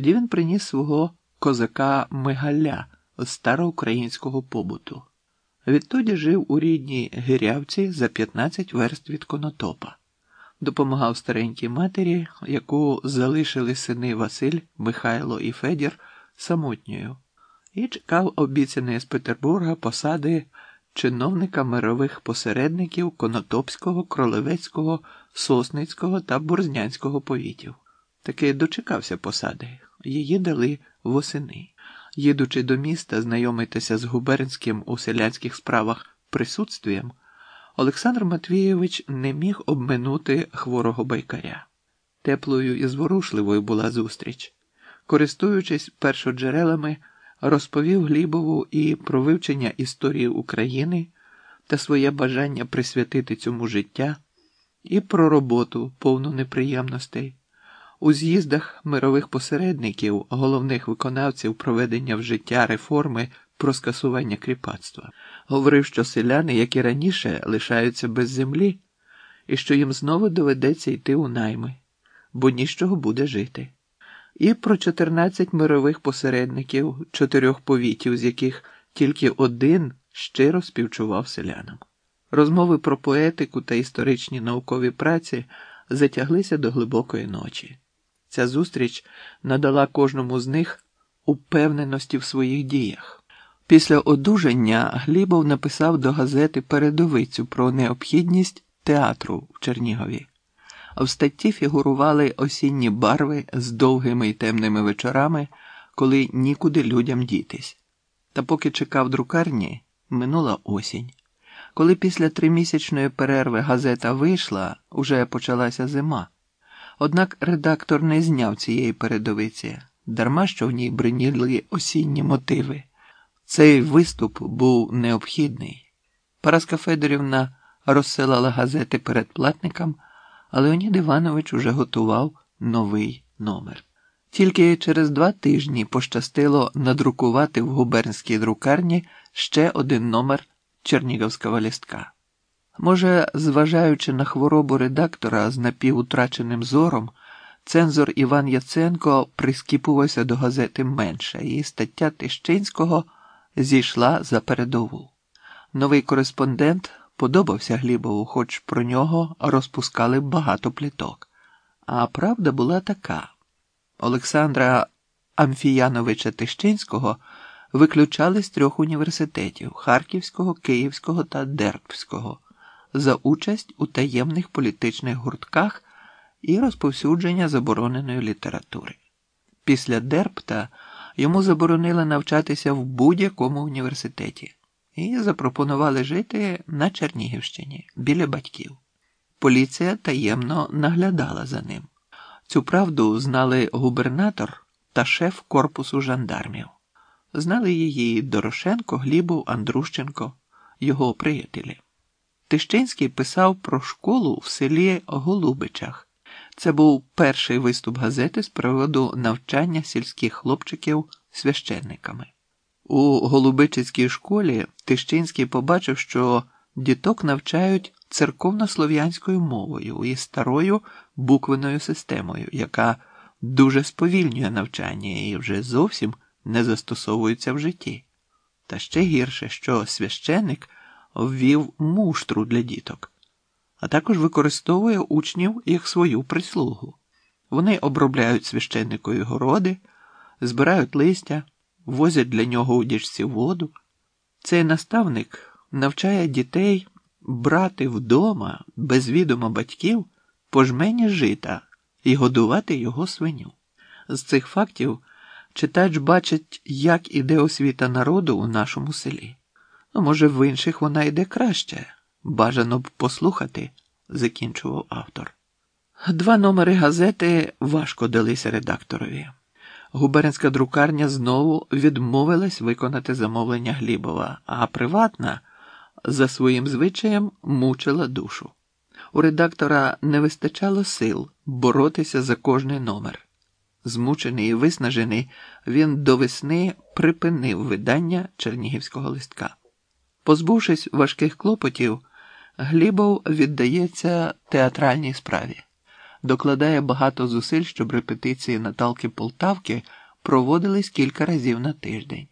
Тоді він приніс свого козака Мигаля з староукраїнського побуту. Відтоді жив у рідній Гирявці за 15 верст від Конотопа, допомагав старенькій матері, яку залишили сини Василь, Михайло і Федір самотньою, і чекав обіцяної з Петербурга посади чиновника мирових посередників Конотопського, Кролевецького, Сосницького та Борзнянського повітів. Таки дочекався посади, її дали восени. Їдучи до міста знайомитися з губернським у селянських справах присутствієм, Олександр Матвійович не міг обминути хворого байкаря. Теплою і зворушливою була зустріч. Користуючись першоджерелами, розповів Глібову і про вивчення історії України та своє бажання присвятити цьому життя, і про роботу повну неприємностей. У з'їздах мирових посередників, головних виконавців проведення в життя реформи про скасування кріпацтва, говорив, що селяни, як і раніше, лишаються без землі, і що їм знову доведеться йти у найми, бо нічого буде жити. І про 14 мирових посередників, чотирьох повітів, з яких тільки один щиро співчував селянам. Розмови про поетику та історичні наукові праці затяглися до глибокої ночі. Ця зустріч надала кожному з них упевненості в своїх діях. Після одужання Глібов написав до газети передовицю про необхідність театру в Чернігові. В статті фігурували осінні барви з довгими й темними вечорами, коли нікуди людям дітись. Та поки чекав друкарні, минула осінь. Коли після тримісячної перерви газета вийшла, уже почалася зима. Однак редактор не зняв цієї передовиці, дарма що в ній бриніли осінні мотиви. Цей виступ був необхідний. Параска Федорівна розсилала газети передплатникам, а Леонід Іванович уже готував новий номер. Тільки через два тижні пощастило надрукувати в губернській друкарні ще один номер Чернігівського лістка. Може, зважаючи на хворобу редактора з напівутраченим зором, цензор Іван Яценко прискіпувався до газети менше, і стаття Тищинського зійшла за передову. Новий кореспондент подобався Глібову, хоч про нього розпускали багато пліток. А правда була така: Олександра Амфіяновича Тищинського виключали з трьох університетів Харківського, Київського та Дербського за участь у таємних політичних гуртках і розповсюдження забороненої літератури. Після Дерпта йому заборонили навчатися в будь-якому університеті і запропонували жити на Чернігівщині біля батьків. Поліція таємно наглядала за ним. Цю правду знали губернатор та шеф корпусу жандармів. Знали її Дорошенко, Глібов, Андрущенко, його приятелі. Тищинський писав про школу в селі Голубичах. Це був перший виступ газети з приводу навчання сільських хлопчиків священниками. У Голубичицькій школі Тищинський побачив, що діток навчають церковно-слов'янською мовою і старою буквеною системою, яка дуже сповільнює навчання і вже зовсім не застосовується в житті. Та ще гірше, що священник ввів муштру для діток, а також використовує учнів як свою прислугу. Вони обробляють священникові городи, збирають листя, возять для нього у діжці воду. Цей наставник навчає дітей брати вдома без відома батьків пожмені жита і годувати його свиню. З цих фактів читач бачить, як іде освіта народу у нашому селі. Ну, може, в інших вона йде краще. Бажано б послухати, закінчував автор. Два номери газети важко далися редакторові. Губернська друкарня знову відмовилась виконати замовлення Глібова, а приватна за своїм звичаєм мучила душу. У редактора не вистачало сил боротися за кожний номер. Змучений і виснажений, він до весни припинив видання чернігівського листка. Позбувшись важких клопотів, Глібов віддається театральній справі. докладає багато зусиль, щоб репетиції Наталки Полтавки проводились кілька разів на тиждень.